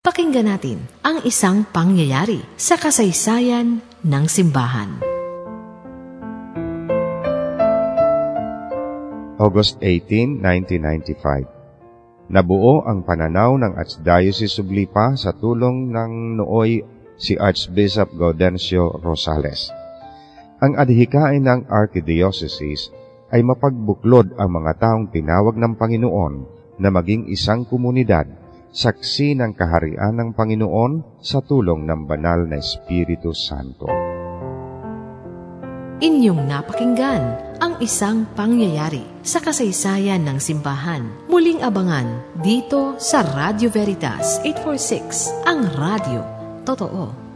Pakinggan natin ang isang pangyayari sa kasaysayan ng simbahan. August 18, 1995 Nabuo ang pananaw ng Archdiocese of Lipa sa tulong ng nooy si Archbishop Gaudencio Rosales. Ang adhikain ng Archdiocese ay mapagbuklod ang mga taong tinawag ng Panginoon na maging isang komunidad saksi ng kaharian ng Panginoon sa tulong ng banal na Espiritu Santo. Inyong napakinggan ang isang pangyayari sa kasaysayan ng simbahan. Muling abangan dito sa Radio Veritas 846, ang radio. Totoo.